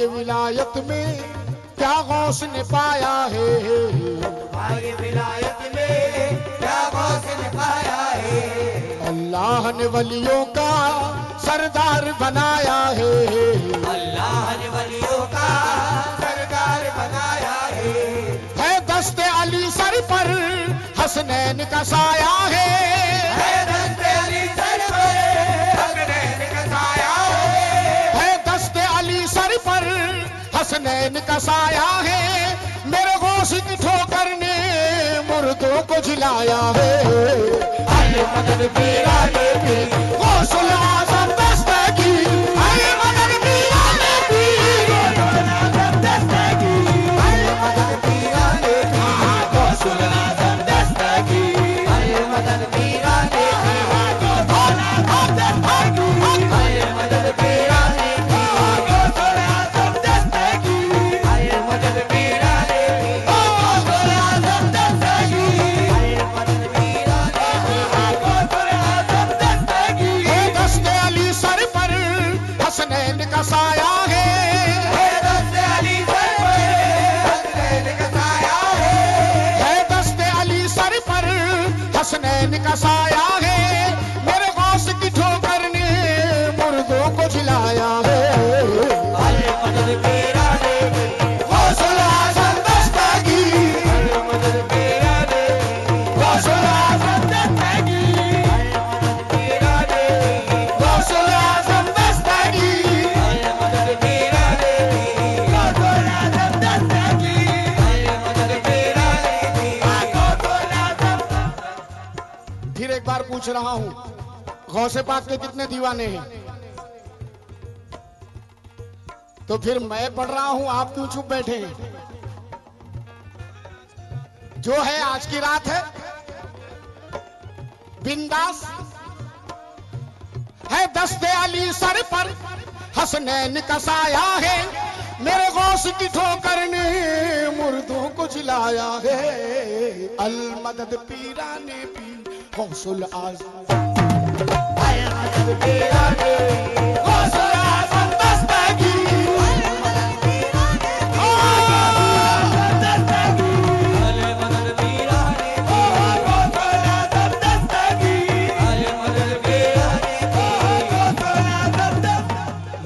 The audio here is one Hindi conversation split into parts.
पाए विलायत में क्या गौस ने पाया है? भाई विलायत में क्या गौस ने पाया है? अल्लाह ने वलियों का सरदार बनाया है। अल्लाह ने वलियों का सरदार बनाया है। है दस्ते अली सर पर हसनैन का साया है। है हसनैन का साया है। मेरे गोश की ठोकर ने मुर्दों को जिलाया है। अली मदन पीरा ने भी गौसुल हसनैन पूछ रहा हूँ। गौसे पाक के कितने दीवाने हैं? तो फिर मैं पढ़ रहा हूँ, आप क्यों चुप बैठे हैं? जो है आज की रात है। बिंदास है दस्ते अली सर पर। हसनैन का साया है, मेरे गौस की ठोकर ने मुर्दों को जिलाया है। अल मदद पीरा ने पी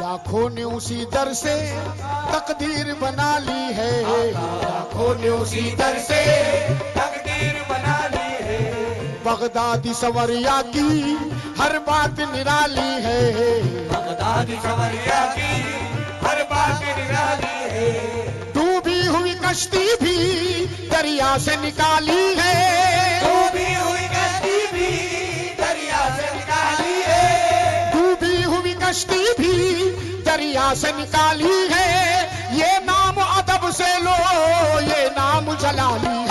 लाखों ने उसी दर से तकदीर बना ली है। लाखों ने उसी दर से बगदादी सवरिया की हर बात निराली है। बगदादी सवरिया की हर बात निराली है। डूबी हुई कश्ती भी दरिया से निकाली है। डूबी हुई कश्ती भी दरिया से निकाली है। डूबी हुई कश्ती भी दरिया से निकाली है। ये नाम अदब से लो ये नाम जलाली है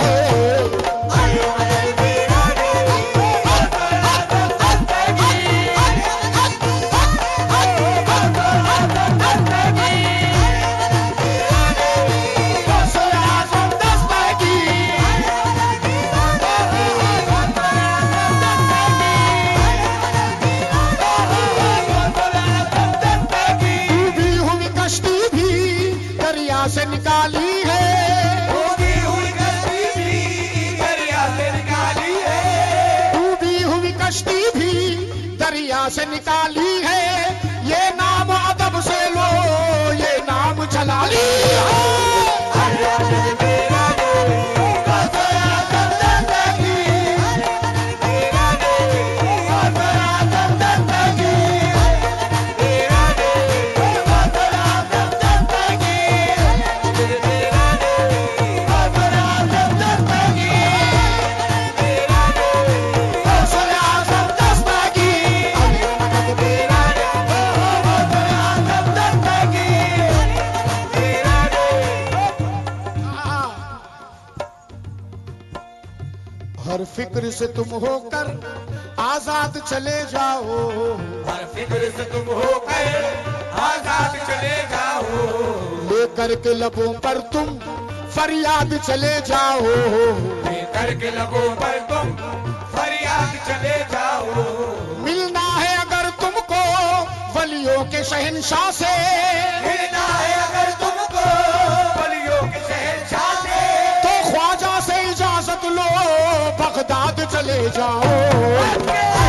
तुम होकर आज़ाद चले जाओ। हर फ़िक्र से तुम होकर आज़ाद चले जाओ। लेकर के लबों पर तुम फरियाद चले जाओ। लेकर के लगों पर तुम फरियाद चले जाओ। मिलना है अगर तुमको वलियों के शहनशाह से। चले जाओ।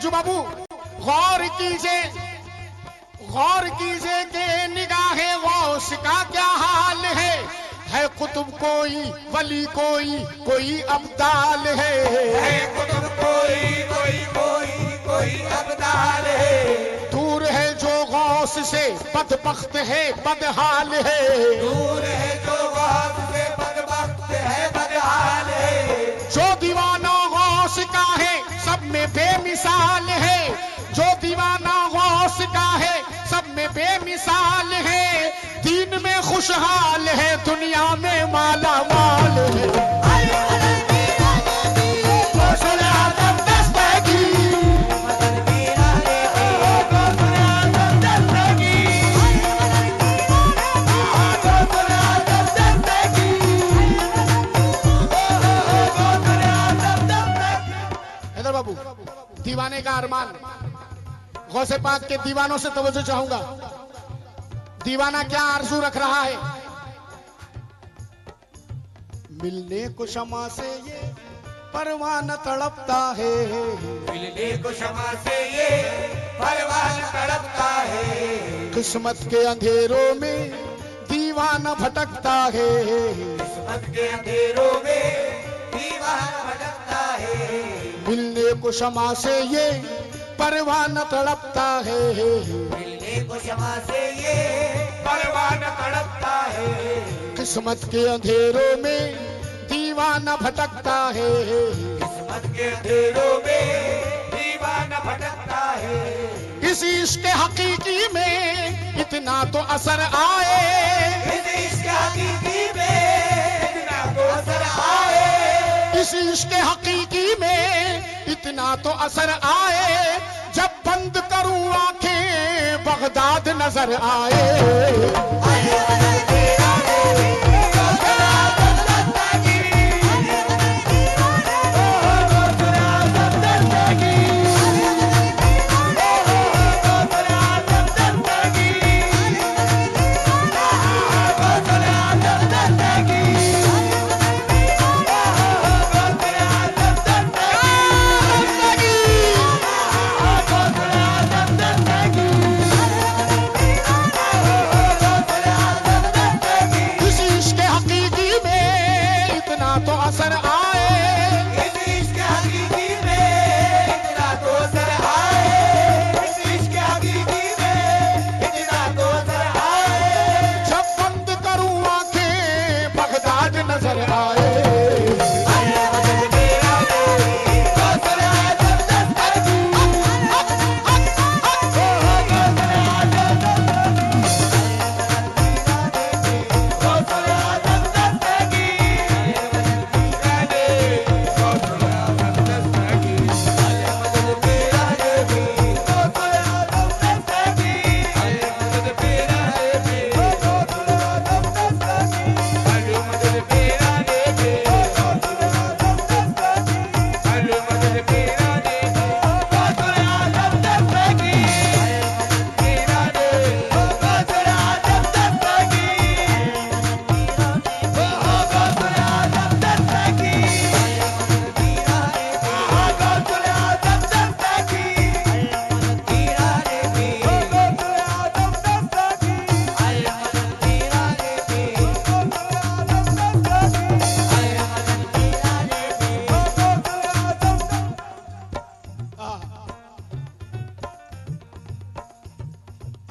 अजू बाबू गौर कीजिए गौर कीजिए कि निगाहे गौस का क्या हाल है? है कुतुब कोई वली कोई कोई अब्दाल है? है कुतुब कोई कोई कोई कोई अबदाल है। दूर है जो गौस से बदबख्त है बदहाल है। दूर है जो गौस से बदबख्त है बदहाल में बेमिसाल है। जो दीवाना गौस का है, सब में बेमिसाल है। दीन में खुशहाल है, दुनिया में माला इधर बाबू दीवाने का अरमान। गौसे पाक के दीवानों से तवज्जो चाहूँगा। दीवाना क्या आरज़ू रख रहा है? मिलने को क्षमा से ये परवान तड़पता है। मिलने को क्षमा से ये परवान तड़पता है। किस्मत के अंधेरों में दीवाना भटकता है। किस्मत के अंधेरों में दीवाना भटकता है। मिलने को क्षमा से ये परवान तड़पता है। मिलने को क्षमा से ये परवान तड़पता है। किस्मत के अंधेरों में दीवाना भटकता है। किस्मत के अंधेरों में दीवाना भटकता है। इस इश्क हकीकी में इतना तो असर आए। इस इश्क हकीकी में इस इश्क हकीकी में इतना तो असर आए, जब बंद करूँ आँखें, बगदाद नज़र आए। इस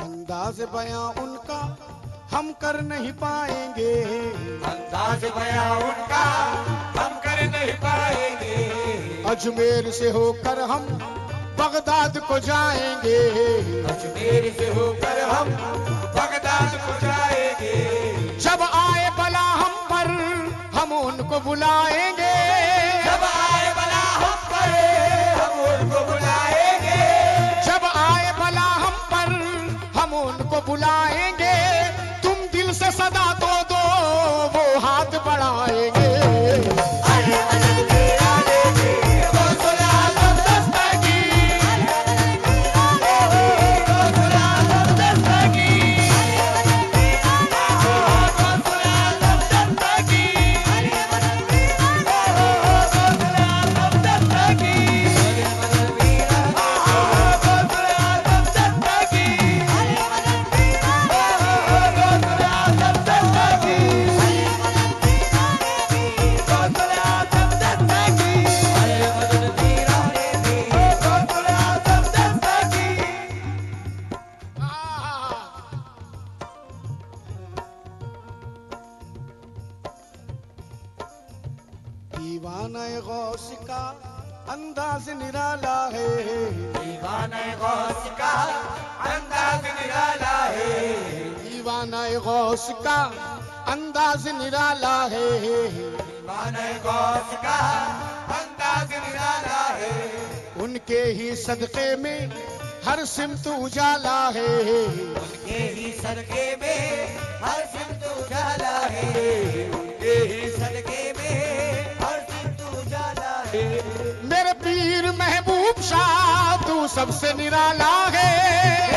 अंदाज बया उनका हम कर नहीं पाएँगे। अंदाज बया उनका हम कर नहीं पाएँगे। अजमेर से होकर हम बगदाद को जाएँगे। अजमेर से होकर हम बगदाद को जाएँगे। जब आए बला हम पर हम उनको बुलाएँगे। हम उनको बुलाएँगे दीवाना गौस का अंदाज निराला है। दीवाने गौस का अंदाज निराला है। उनके ही सदके में हर सिमत उजाला है। उनके ही सदके में हर सिमत उजाला है। उनके ही सदके में हर सिमत उजाला है। मेरे पीर महबूब शाह तू सबसे निराला है।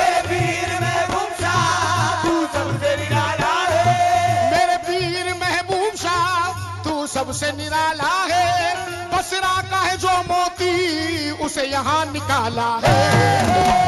सबसे निराला है बसरा का है जो मोती उसे यहाँ निकाला है।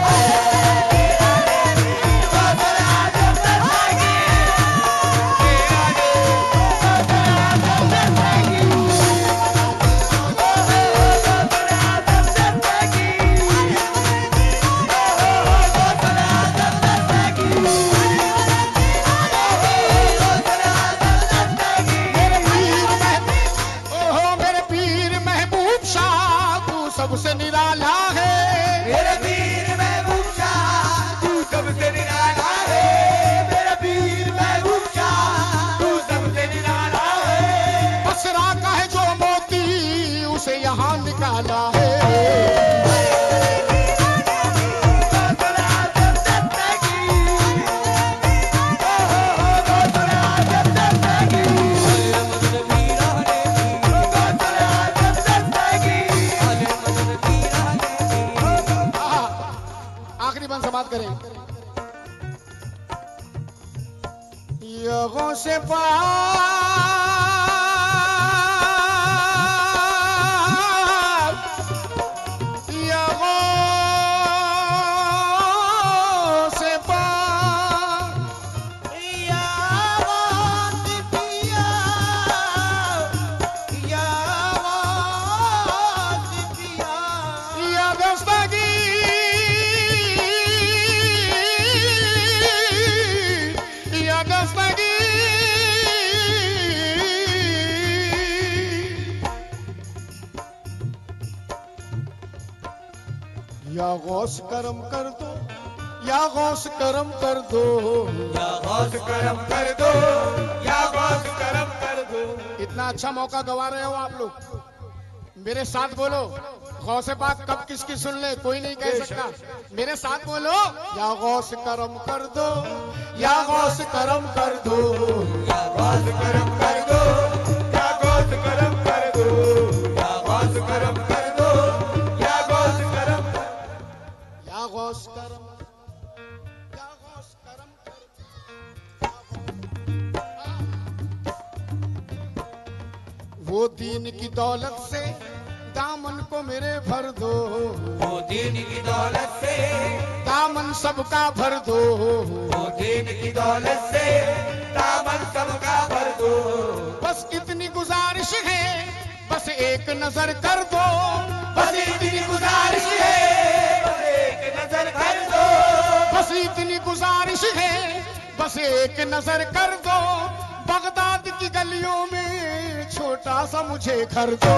गौस करम कर दो या गौस करम कर दो। या गौस करम कर दो या गौस करम कर दो। इतना अच्छा मौका गवा रहे हो आप लोग। मेरे साथ बोलो गौस पाक कब किसकी सुन ले कोई नहीं कह सकता। मेरे साथ बोलो या गौस करम कर दो या गौस करम कर दो। या गौस करम कर दो या गौस करम गौस करम या गौस करम वो दीन की दौलत से दामन को मेरे भर दो। वो दीन की दौलत से दामन सबका भर दो। वो दीन की दौलत से दामन सबका भर दो। बस इतनी गुजारिश है बस एक नज़र कर दो। बस इतनी गुजारिश है बस इतनी गुजारिश है, बस एक नज़र कर दो, बगदाद की गलियों में छोटा सा मुझे घर दो।